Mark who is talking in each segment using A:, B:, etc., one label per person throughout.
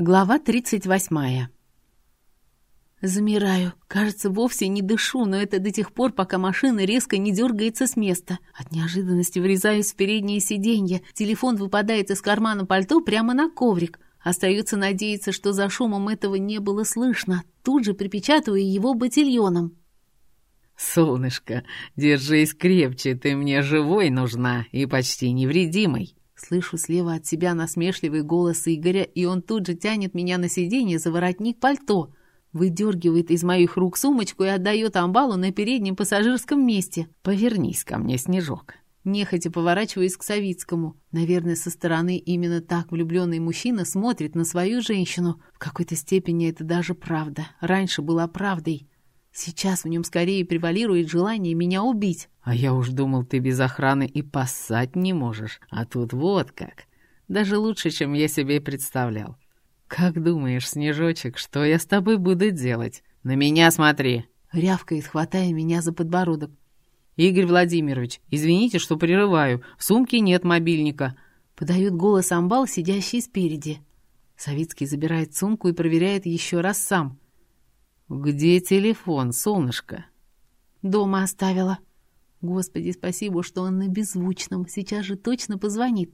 A: Глава 38. Замираю. Кажется, вовсе не дышу, но это до тех пор, пока машина резко не дергается с места. От неожиданности врезаюсь в переднее сиденье. Телефон выпадает из кармана пальто прямо на коврик. Остается надеяться, что за шумом этого не было слышно. Тут же припечатываю его ботильоном.
B: «Солнышко, держись крепче, ты мне живой нужна и почти невредимой».
A: Слышу слева от себя насмешливый голос Игоря, и он тут же тянет меня на сиденье за воротник пальто, выдергивает из моих рук сумочку и отдает амбалу на переднем пассажирском месте.
B: «Повернись ко мне, Снежок».
A: Нехотя поворачиваюсь к Савицкому. Наверное, со стороны именно так влюбленный мужчина смотрит на свою женщину. В какой-то степени это даже правда. Раньше была правдой. Сейчас в нем скорее превалирует желание меня убить.
B: А я уж думал, ты без охраны и поссать не можешь. А тут вот как. Даже лучше, чем я себе представлял. Как думаешь, Снежочек, что я с тобой буду делать? На меня смотри.
A: Рявкает, хватая меня за подбородок.
B: Игорь Владимирович, извините, что прерываю. В сумке нет мобильника.
A: Подает голос амбал, сидящий спереди. Савицкий забирает сумку и проверяет еще раз сам.
B: «Где телефон, солнышко?»
A: «Дома оставила». «Господи, спасибо, что он на беззвучном. Сейчас же точно позвонит».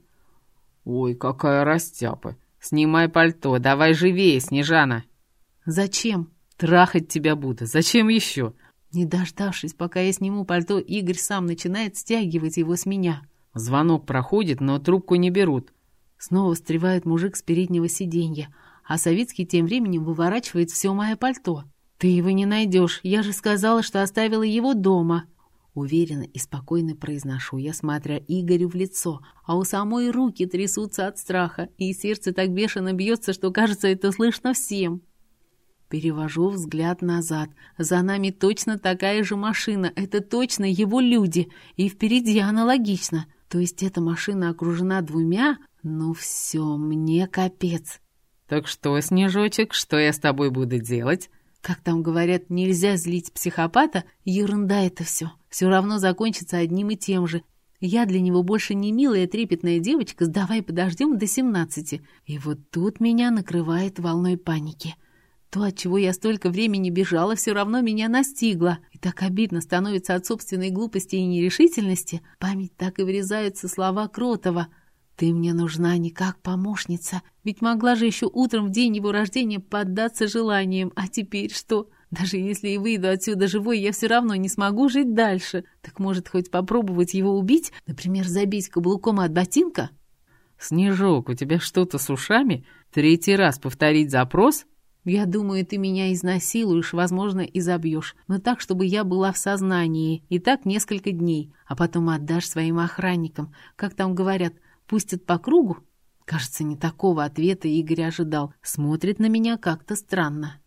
B: «Ой, какая растяпа! Снимай пальто, давай живее, Снежана!»
A: «Зачем?»
B: «Трахать тебя буду. Зачем еще?»
A: Не дождавшись, пока я сниму пальто, Игорь сам начинает стягивать его с меня.
B: Звонок проходит, но трубку не берут.
A: Снова встревает мужик с переднего сиденья, а Савицкий тем временем выворачивает все мое пальто. «Ты его не найдешь. Я же сказала, что оставила его дома». Уверенно и спокойно произношу я, смотря Игорю в лицо, а у самой руки трясутся от страха, и сердце так бешено бьется, что, кажется, это слышно всем. Перевожу взгляд назад. За нами точно такая же машина. Это точно его люди. И впереди аналогично. То есть эта машина окружена двумя? Ну все, мне капец.
B: «Так что, Снежочек, что я с тобой буду делать?»
A: Как там говорят, нельзя злить психопата, ерунда это все. Все равно закончится одним и тем же. Я для него больше не милая трепетная девочка, сдавай подождем до семнадцати. И вот тут меня накрывает волной паники. То, от чего я столько времени бежала, все равно меня настигло. И так обидно становится от собственной глупости и нерешительности. Память так и врезаются слова Кротова — ты мне нужна не как помощница, ведь могла же еще утром в день его рождения поддаться желаниям, а теперь что? Даже если и выйду отсюда живой, я все равно не смогу жить дальше. Так может, хоть попробовать его убить? Например, забить каблуком от ботинка?
B: Снежок, у тебя что-то с ушами? Третий раз повторить запрос?
A: Я думаю, ты меня изнасилуешь, возможно, и забьешь, но так, чтобы я была в сознании, и так несколько дней, а потом отдашь своим охранникам. Как там говорят, Пустят по кругу? Кажется, не такого ответа Игорь ожидал. Смотрит на меня как-то странно.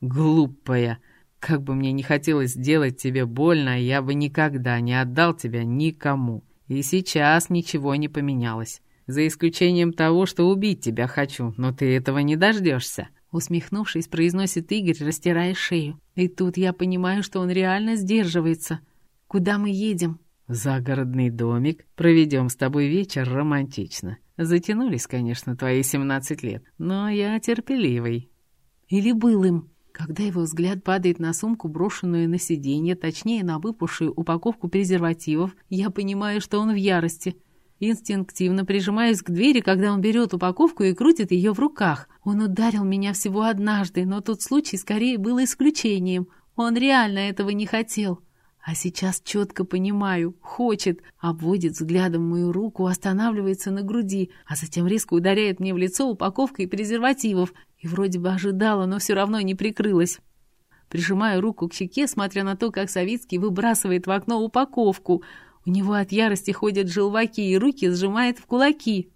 B: Глупая. Как бы мне не хотелось сделать тебе больно, я бы никогда не отдал тебя никому. И сейчас ничего не поменялось. За исключением того, что убить тебя хочу, но ты этого не дождешься.
A: Усмехнувшись, произносит Игорь, растирая шею. И тут я понимаю, что он реально сдерживается. Куда мы едем?
B: Загородный домик. Проведем с тобой вечер романтично. Затянулись, конечно, твои семнадцать лет, но я терпеливый.
A: Или был им. Когда его взгляд падает на сумку, брошенную на сиденье, точнее, на выпавшую упаковку презервативов, я понимаю, что он в ярости. Инстинктивно прижимаюсь к двери, когда он берет упаковку и крутит ее в руках. Он ударил меня всего однажды, но тот случай скорее был исключением. Он реально этого не хотел. А сейчас четко понимаю, хочет, обводит взглядом мою руку, останавливается на груди, а затем резко ударяет мне в лицо упаковкой презервативов. И вроде бы ожидала, но все равно не прикрылась. Прижимаю руку к щеке, смотря на то, как Савицкий выбрасывает в окно упаковку. У него от ярости ходят желваки, и руки сжимает в кулаки.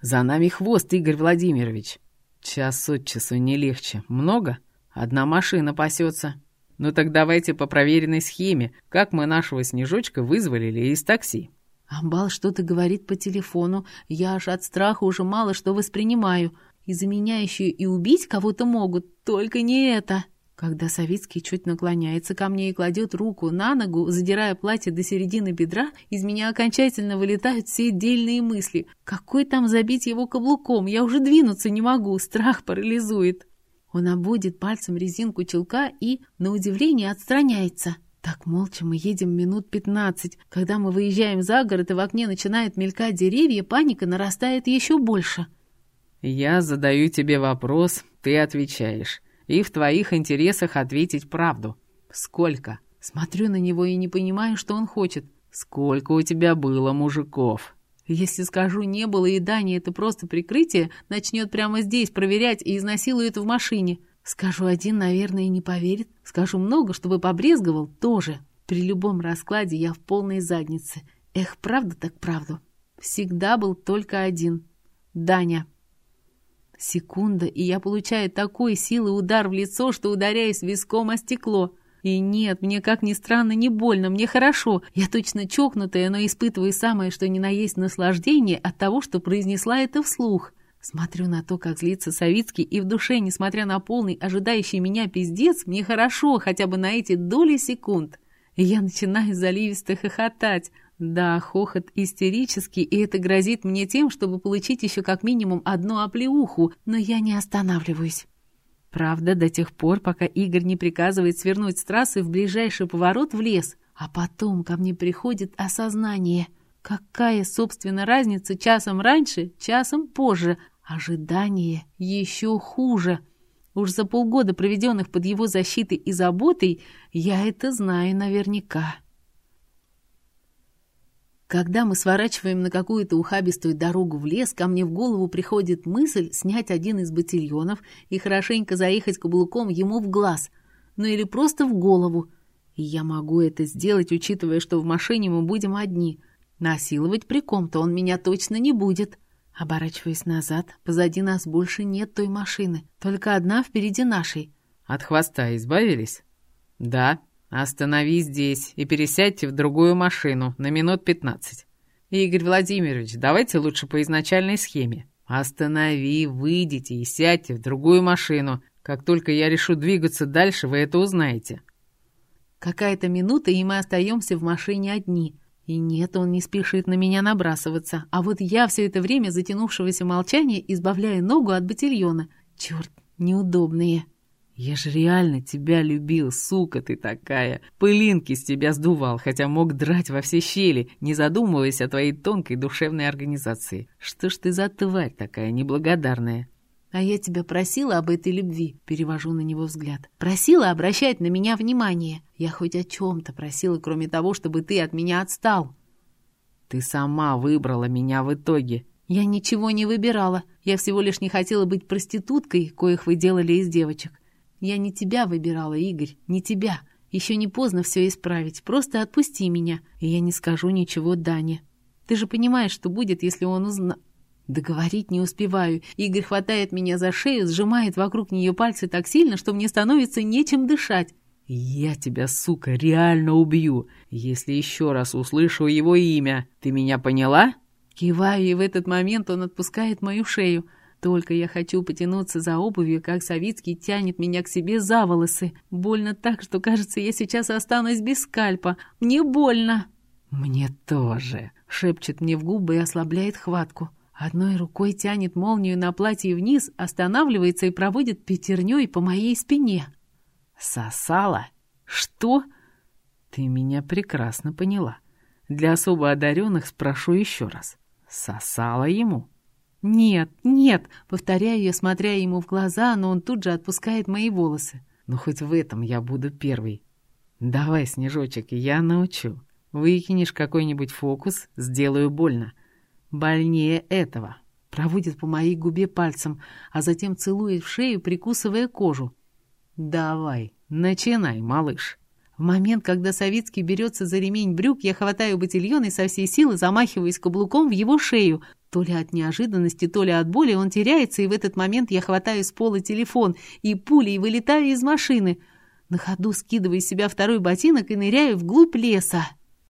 B: «За нами хвост, Игорь Владимирович. Час от часу не легче. Много? Одна машина пасется». Ну так давайте по проверенной схеме, как мы нашего Снежочка вызволили из такси.
A: Амбал что-то говорит по телефону. Я аж от страха уже мало что воспринимаю. И за меня еще и убить кого-то могут, только не это. Когда Савицкий чуть наклоняется ко мне и кладет руку на ногу, задирая платье до середины бедра, из меня окончательно вылетают все дельные мысли. Какой там забить его каблуком? Я уже двинуться не могу, страх парализует. Он обводит пальцем резинку челка и, на удивление, отстраняется. Так молча мы едем минут пятнадцать. Когда мы выезжаем за город и в окне начинают мелькать деревья, паника нарастает еще больше.
B: «Я задаю тебе вопрос, ты отвечаешь и в твоих интересах ответить правду. Сколько?
A: Смотрю на него и не понимаю, что он хочет.
B: Сколько у тебя было мужиков?
A: Если скажу «не было» и «да», это просто прикрытие, начнет прямо здесь проверять и изнасилует в машине. Скажу один, наверное, не поверит. Скажу много, чтобы побрезговал, тоже. При любом раскладе я в полной заднице. Эх, правда так правду. Всегда был только один. Даня. Секунда, и я получаю такой силы удар в лицо, что ударяюсь виском о стекло. И нет, мне, как ни странно, не больно, мне хорошо. Я точно чокнутая, но испытываю самое, что ни на есть наслаждение от того, что произнесла это вслух. Смотрю на то, как злится Савицкий, и в душе, несмотря на полный ожидающий меня пиздец, мне хорошо хотя бы на эти доли секунд. Я начинаю заливисто хохотать. Да, хохот истерический, и это грозит мне тем, чтобы получить еще как минимум одну оплеуху, но я не останавливаюсь. Правда, до тех пор, пока Игорь не приказывает свернуть с трассы в ближайший поворот в лес, а потом ко мне приходит осознание. Какая, собственно, разница часом раньше, часом позже? Ожидание еще хуже. Уж за полгода, проведенных под его защитой и заботой, я это знаю наверняка. Когда мы сворачиваем на какую-то ухабистую дорогу в лес, ко мне в голову приходит мысль снять один из ботильонов и хорошенько заехать каблуком ему в глаз, ну или просто в голову. И я могу это сделать, учитывая, что в машине мы будем одни. Насиловать при ком-то он меня точно не будет. Оборачиваясь назад, позади нас больше нет той машины, только одна впереди нашей.
B: От хвоста избавились? Да, «Останови здесь и пересядьте в другую машину на минут пятнадцать. Игорь Владимирович, давайте лучше по изначальной схеме. Останови, выйдите и сядьте в другую машину. Как только я решу двигаться дальше, вы это узнаете».
A: Какая-то минута, и мы остаемся в машине одни. И нет, он не спешит на меня набрасываться. А вот я все это время затянувшегося молчания избавляю ногу от ботильона. Черт, неудобные.
B: «Я же реально тебя любил, сука ты такая! Пылинки с тебя сдувал, хотя мог драть во все щели, не задумываясь о твоей тонкой душевной организации. Что ж ты за тварь такая неблагодарная?»
A: «А я тебя просила об этой любви», — перевожу на него взгляд. «Просила обращать на меня внимание. Я хоть о чем-то просила, кроме того, чтобы ты от меня отстал».
B: «Ты сама выбрала меня в итоге».
A: «Я ничего не выбирала. Я всего лишь не хотела быть проституткой, коих вы делали из девочек. Я не тебя выбирала, Игорь, не тебя. Еще не поздно все исправить. Просто отпусти меня, и я не скажу ничего Дане. Ты же понимаешь, что будет, если он узна...» Договорить не успеваю. Игорь хватает меня за шею, сжимает вокруг нее пальцы так сильно, что мне становится нечем дышать.
B: «Я тебя, сука, реально убью, если еще раз услышу его имя. Ты меня поняла?»
A: Киваю, и в этот момент он отпускает мою шею. Только я хочу потянуться за обувью, как Савицкий тянет меня к себе за волосы. Больно так, что, кажется, я сейчас останусь без скальпа. Мне больно.
B: «Мне тоже», —
A: шепчет мне в губы и ослабляет хватку. Одной рукой тянет молнию на платье вниз, останавливается и проводит пятерней по моей спине.
B: «Сосала?»
A: «Что?»
B: «Ты меня прекрасно поняла. Для особо одаренных спрошу еще раз. Сосала ему?»
A: «Нет, нет!» — повторяю я, смотря ему в глаза, но он тут же отпускает мои волосы.
B: «Ну, хоть в этом я буду первый. Давай, Снежочек, я научу. Выкинешь какой-нибудь фокус, сделаю больно. Больнее этого».
A: Проводит по моей губе пальцем, а затем целует в шею, прикусывая кожу.
B: «Давай, начинай, малыш».
A: В момент, когда Савицкий берется за ремень брюк, я хватаю ботильон и со всей силы замахиваюсь каблуком в его шею. То ли от неожиданности, то ли от боли он теряется, и в этот момент я хватаю с пола телефон и пулей вылетаю из машины. На ходу скидываю из себя второй ботинок и ныряю вглубь леса.